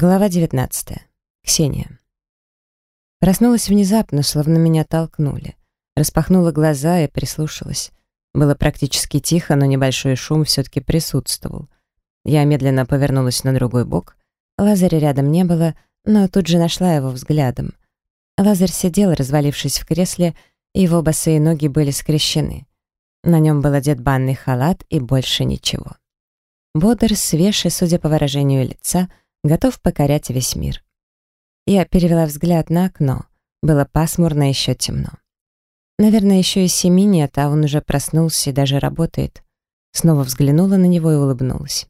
Глава 19. Ксения. Проснулась внезапно, словно меня толкнули. Распахнула глаза и прислушалась. Было практически тихо, но небольшой шум все-таки присутствовал. Я медленно повернулась на другой бок. Лазаря рядом не было, но тут же нашла его взглядом. Лазарь сидел, развалившись в кресле, и его босые ноги были скрещены. На нем был одет банный халат и больше ничего. Бодр, свеж и, судя по выражению лица, — готов покорять весь мир. Я перевела взгляд на окно. Было пасмурно, еще темно. Наверное, еще и семи нет, а он уже проснулся и даже работает. Снова взглянула на него и улыбнулась.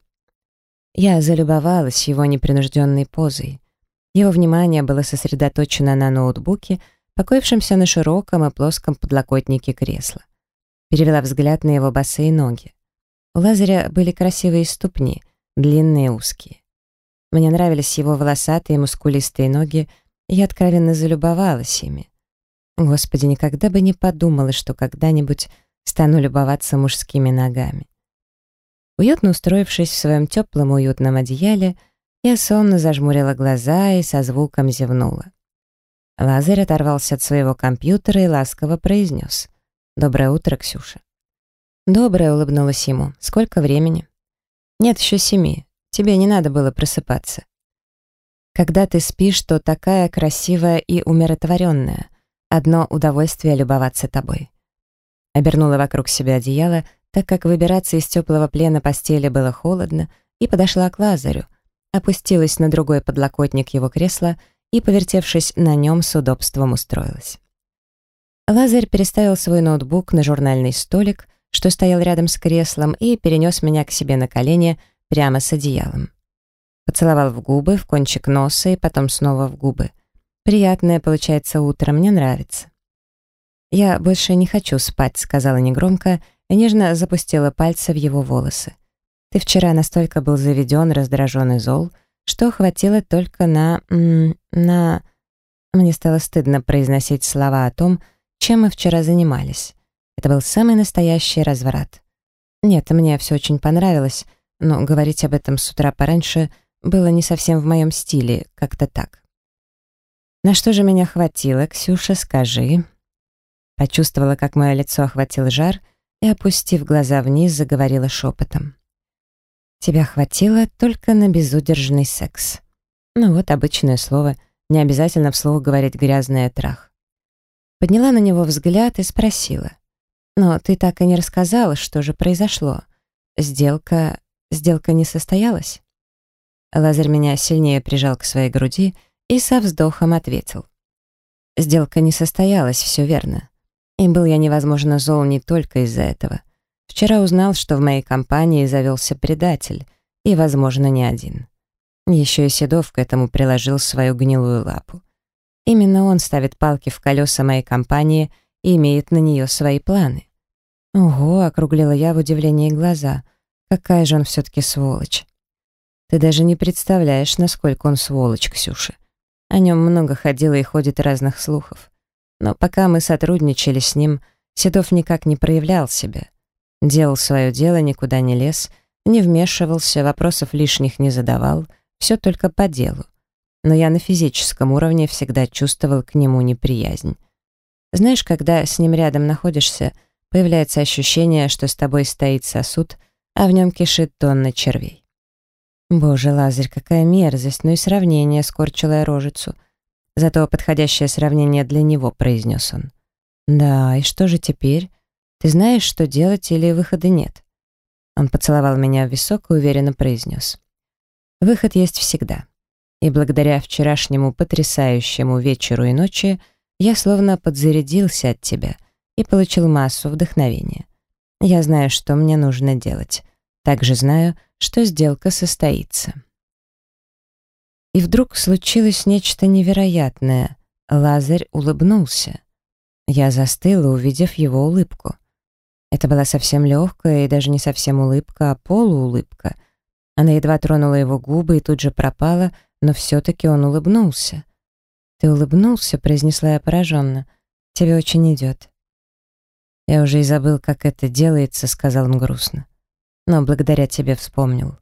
Я залюбовалась его непринужденной позой. Его внимание было сосредоточено на ноутбуке, покоившемся на широком и плоском подлокотнике кресла. Перевела взгляд на его босые ноги. У Лазаря были красивые ступни, длинные и узкие. Мне нравились его волосатые мускулистые ноги, и я откровенно залюбовалась ими. Господи, никогда бы не подумала, что когда-нибудь стану любоваться мужскими ногами. Уютно устроившись в своем теплом уютном одеяле, я сонно зажмурила глаза и со звуком зевнула. Лазарь оторвался от своего компьютера и ласково произнес. «Доброе утро, Ксюша». «Доброе», — улыбнулась ему. «Сколько времени?» «Нет, еще семи. Тебе не надо было просыпаться. Когда ты спишь, то такая красивая и умиротворенная. Одно удовольствие любоваться тобой. Обернула вокруг себя одеяло, так как выбираться из теплого плена постели было холодно, и подошла к Лазарю, опустилась на другой подлокотник его кресла и, повертевшись на нем, с удобством устроилась. Лазарь переставил свой ноутбук на журнальный столик, что стоял рядом с креслом, и перенес меня к себе на колени, прямо с одеялом. Поцеловал в губы, в кончик носа и потом снова в губы. Приятное получается утро, мне нравится. «Я больше не хочу спать», — сказала негромко и нежно запустила пальцы в его волосы. «Ты вчера настолько был заведен, раздражен и зол, что хватило только на... на...» Мне стало стыдно произносить слова о том, чем мы вчера занимались. Это был самый настоящий разврат. Нет, мне все очень понравилось, но говорить об этом с утра пораньше было не совсем в моем стиле, как-то так. «На что же меня хватило, Ксюша, скажи?» Почувствовала, как мое лицо охватил жар, и, опустив глаза вниз, заговорила шепотом. «Тебя хватило только на безудержный секс». Ну вот, обычное слово, не обязательно вслух говорить грязное трах. Подняла на него взгляд и спросила. «Но ты так и не рассказала, что же произошло. Сделка Сделка не состоялась? Лазарь меня сильнее прижал к своей груди и со вздохом ответил. Сделка не состоялась, все верно. И был я невозможно зол не только из-за этого. Вчера узнал, что в моей компании завелся предатель, и, возможно, не один. Еще и Седов к этому приложил свою гнилую лапу. Именно он ставит палки в колеса моей компании и имеет на нее свои планы. Ого, округлила я в удивлении глаза — Какая же он все-таки сволочь. Ты даже не представляешь, насколько он сволочь, Ксюша. О нем много ходило и ходит разных слухов. Но пока мы сотрудничали с ним, Седов никак не проявлял себя. Делал свое дело, никуда не лез, не вмешивался, вопросов лишних не задавал, все только по делу. Но я на физическом уровне всегда чувствовал к нему неприязнь. Знаешь, когда с ним рядом находишься, появляется ощущение, что с тобой стоит сосуд — а в нем кишит тонна червей. Боже, Лазарь, какая мерзость, ну и сравнение, скорчила я рожицу. Зато подходящее сравнение для него, произнес он. Да, и что же теперь? Ты знаешь, что делать или выхода нет? Он поцеловал меня в висок и уверенно произнес. Выход есть всегда. И благодаря вчерашнему потрясающему вечеру и ночи я словно подзарядился от тебя и получил массу вдохновения. Я знаю, что мне нужно делать. Также знаю, что сделка состоится. И вдруг случилось нечто невероятное. Лазарь улыбнулся. Я застыла, увидев его улыбку. Это была совсем легкая и даже не совсем улыбка, а полуулыбка. Она едва тронула его губы и тут же пропала, но все-таки он улыбнулся. «Ты улыбнулся», — произнесла я пораженно. «Тебе очень идет». «Я уже и забыл, как это делается», — сказал он грустно но благодаря тебе вспомнил.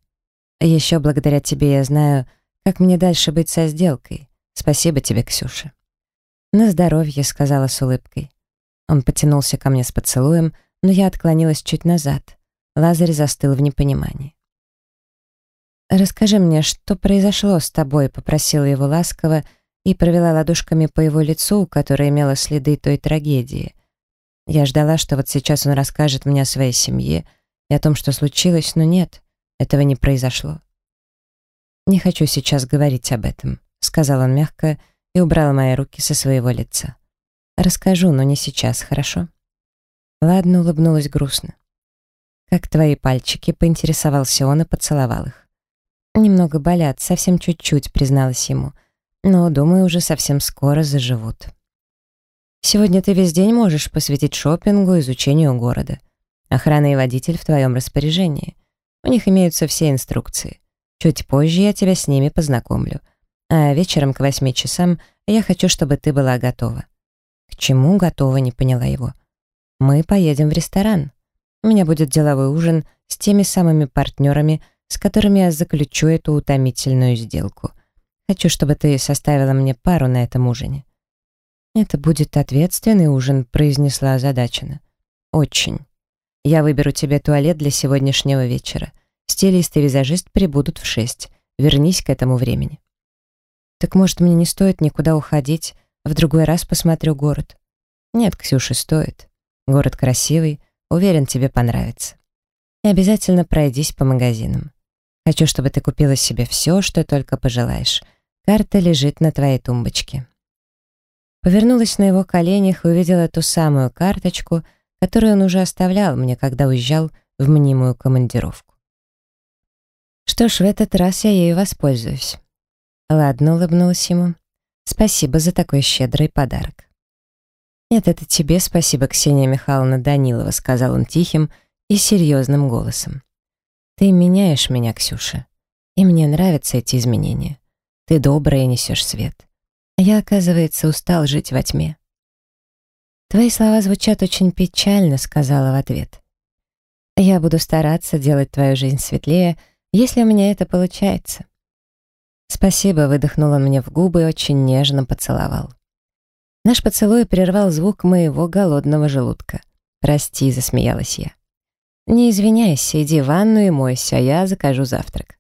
Еще благодаря тебе я знаю, Как мне дальше быть со сделкой? Спасибо тебе, Ксюша. На здоровье, сказала с улыбкой. Он потянулся ко мне с поцелуем, но я отклонилась чуть назад. Лазарь застыл в непонимании. «Расскажи мне, что произошло с тобой?» — попросила его ласково и провела ладошками по его лицу, которое имело следы той трагедии. Я ждала, что вот сейчас он расскажет мне о своей семье и о том, что случилось, но нет, этого не произошло. «Не хочу сейчас говорить об этом», — сказал он мягко и убрал мои руки со своего лица. «Расскажу, но не сейчас, хорошо?» Ладно, улыбнулась грустно. «Как твои пальчики?» — поинтересовался он и поцеловал их. «Немного болят, совсем чуть-чуть», — призналась ему. «Но, думаю, уже совсем скоро заживут». «Сегодня ты весь день можешь посвятить шопингу, изучению города. Охрана и водитель в твоем распоряжении. У них имеются все инструкции. Чуть позже я тебя с ними познакомлю. А вечером к восьми часам я хочу, чтобы ты была готова». «К чему готова?» — не поняла его. «Мы поедем в ресторан. У меня будет деловой ужин с теми самыми партнерами, с которыми я заключу эту утомительную сделку. Хочу, чтобы ты составила мне пару на этом ужине». «Это будет ответственный ужин», — произнесла озадаченно. «Очень. Я выберу тебе туалет для сегодняшнего вечера. Стилист и визажист прибудут в шесть. Вернись к этому времени». «Так, может, мне не стоит никуда уходить? В другой раз посмотрю город?» «Нет, Ксюша, стоит. Город красивый, уверен, тебе понравится. И обязательно пройдись по магазинам. Хочу, чтобы ты купила себе все, что только пожелаешь. Карта лежит на твоей тумбочке». Повернулась на его коленях и увидела ту самую карточку, которую он уже оставлял мне, когда уезжал в мнимую командировку. Что ж, в этот раз я ею воспользуюсь. Ладно, улыбнулась ему. Спасибо за такой щедрый подарок. «Нет, это тебе спасибо, Ксения Михайловна Данилова», сказал он тихим и серьезным голосом. «Ты меняешь меня, Ксюша, и мне нравятся эти изменения. Ты добрая и несешь свет. А я, оказывается, устал жить во тьме». «Твои слова звучат очень печально», — сказала в ответ. «Я буду стараться делать твою жизнь светлее, если у меня это получается». «Спасибо», — выдохнул он мне в губы и очень нежно поцеловал. Наш поцелуй прервал звук моего голодного желудка. «Прости», — засмеялась я. «Не извиняйся, иди в ванну и мойся, а я закажу завтрак».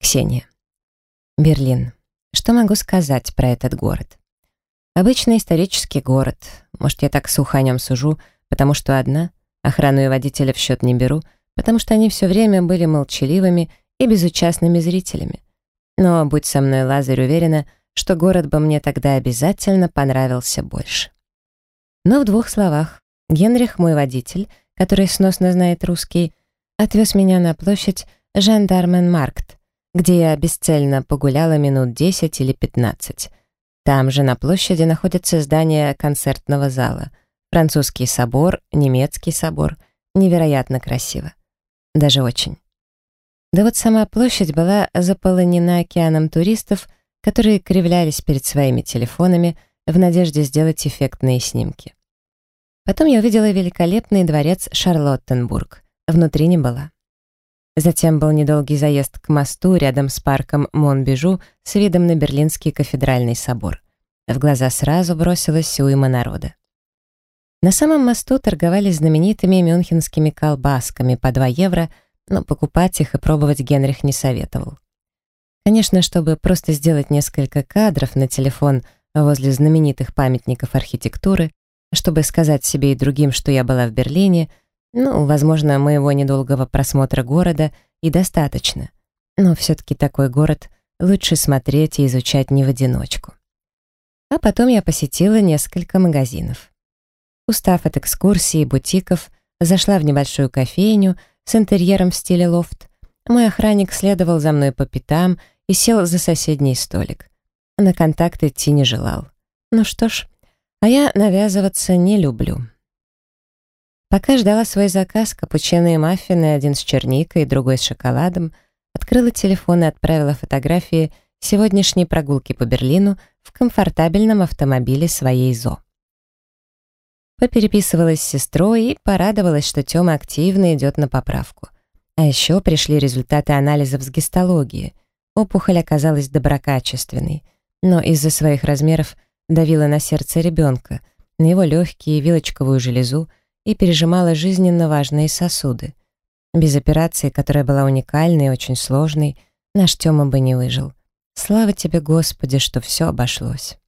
Ксения. Берлин. Что могу сказать про этот город? Обычный исторический город. Может, я так сухо о нем сужу, потому что одна, охрану и водителя в счет не беру, потому что они все время были молчаливыми и безучастными зрителями. Но, будь со мной, Лазарь, уверена, что город бы мне тогда обязательно понравился больше. Но в двух словах. Генрих, мой водитель, который сносно знает русский, отвез меня на площадь Жандарменмаркт, где я бесцельно погуляла минут 10 или 15. Там же на площади находится здание концертного зала, французский собор, немецкий собор. Невероятно красиво. Даже очень. Да вот сама площадь была заполонена океаном туристов — которые кривлялись перед своими телефонами в надежде сделать эффектные снимки. Потом я увидела великолепный дворец Шарлоттенбург. Внутри не была. Затем был недолгий заезд к мосту рядом с парком Монбежу с видом на Берлинский кафедральный собор. В глаза сразу бросилась уйма народа. На самом мосту торговали знаменитыми мюнхенскими колбасками по 2 евро, но покупать их и пробовать Генрих не советовал. Конечно, чтобы просто сделать несколько кадров на телефон возле знаменитых памятников архитектуры, чтобы сказать себе и другим, что я была в Берлине, ну, возможно, моего недолгого просмотра города и достаточно. Но все-таки такой город лучше смотреть и изучать не в одиночку. А потом я посетила несколько магазинов. Устав от экскурсий и бутиков, зашла в небольшую кофейню с интерьером в стиле лофт. Мой охранник следовал за мной по пятам — и сел за соседний столик. На контакт идти не желал. Ну что ж, а я навязываться не люблю. Пока ждала свой заказ, капучино и маффины, один с черникой, другой с шоколадом, открыла телефон и отправила фотографии сегодняшней прогулки по Берлину в комфортабельном автомобиле своей ЗО. Попереписывалась с сестрой и порадовалась, что Тёма активно идет на поправку. А еще пришли результаты анализов с гистологии. опухоль оказалась доброкачественной, но из-за своих размеров давила на сердце ребенка, на его легкие, вилочковую железу и пережимала жизненно важные сосуды. Без операции, которая была уникальной и очень сложной, наш Тёма бы не выжил. Слава тебе, Господи, что все обошлось.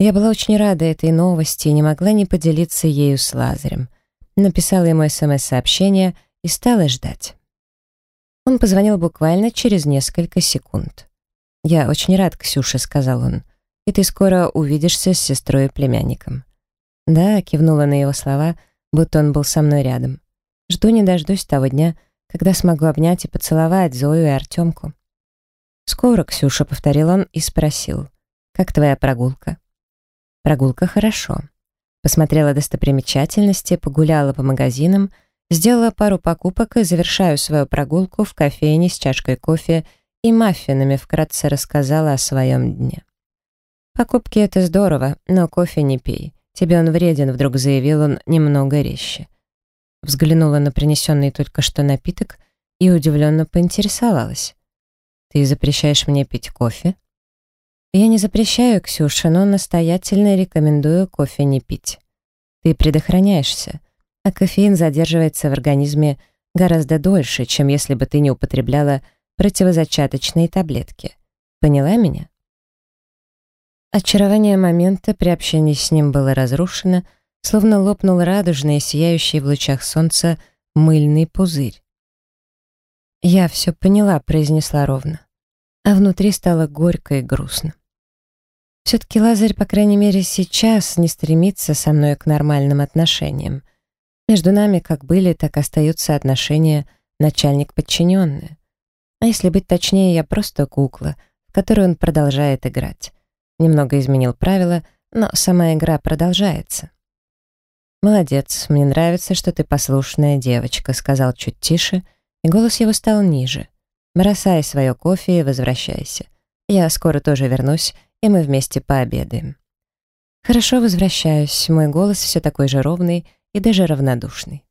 Я была очень рада этой новости и не могла не поделиться ею с Лазарем. Написала ему СМС-сообщение и стала ждать. Он позвонил буквально через несколько секунд. «Я очень рад, Ксюша», — сказал он. «И ты скоро увидишься с сестрой и племянником». «Да», — кивнула на его слова, будто он был со мной рядом. «Жду не дождусь того дня, когда смогу обнять и поцеловать Зою и Артемку». «Скоро, Ксюша», — повторил он и спросил. «Как твоя прогулка?» «Прогулка хорошо». Посмотрела достопримечательности, погуляла по магазинам, сделала пару покупок и завершаю свою прогулку в кофейне с чашкой кофе и маффинами, вкратце рассказала о своем дне. «Покупки — это здорово, но кофе не пей. Тебе он вреден», — вдруг заявил он немного резче. Взглянула на принесенный только что напиток и удивленно поинтересовалась. «Ты запрещаешь мне пить кофе?» «Я не запрещаю, Ксюша, но настоятельно рекомендую кофе не пить. Ты предохраняешься, а кофеин задерживается в организме гораздо дольше, чем если бы ты не употребляла противозачаточные таблетки. Поняла меня?» Очарование момента при общении с ним было разрушено, словно лопнул радужный, сияющий в лучах солнца мыльный пузырь. «Я все поняла», — произнесла ровно. А внутри стало горько и грустно. Все-таки Лазарь, по крайней мере, сейчас не стремится со мной к нормальным отношениям. Между нами как были, так остаются отношения начальник-подчиненные. А если быть точнее, я просто кукла, в которую он продолжает играть. Немного изменил правила, но сама игра продолжается. «Молодец, мне нравится, что ты послушная девочка», — сказал чуть тише — и голос его стал ниже. «Бросай свое кофе и возвращайся. Я скоро тоже вернусь, и мы вместе пообедаем». «Хорошо, возвращаюсь. Мой голос все такой же ровный и даже равнодушный».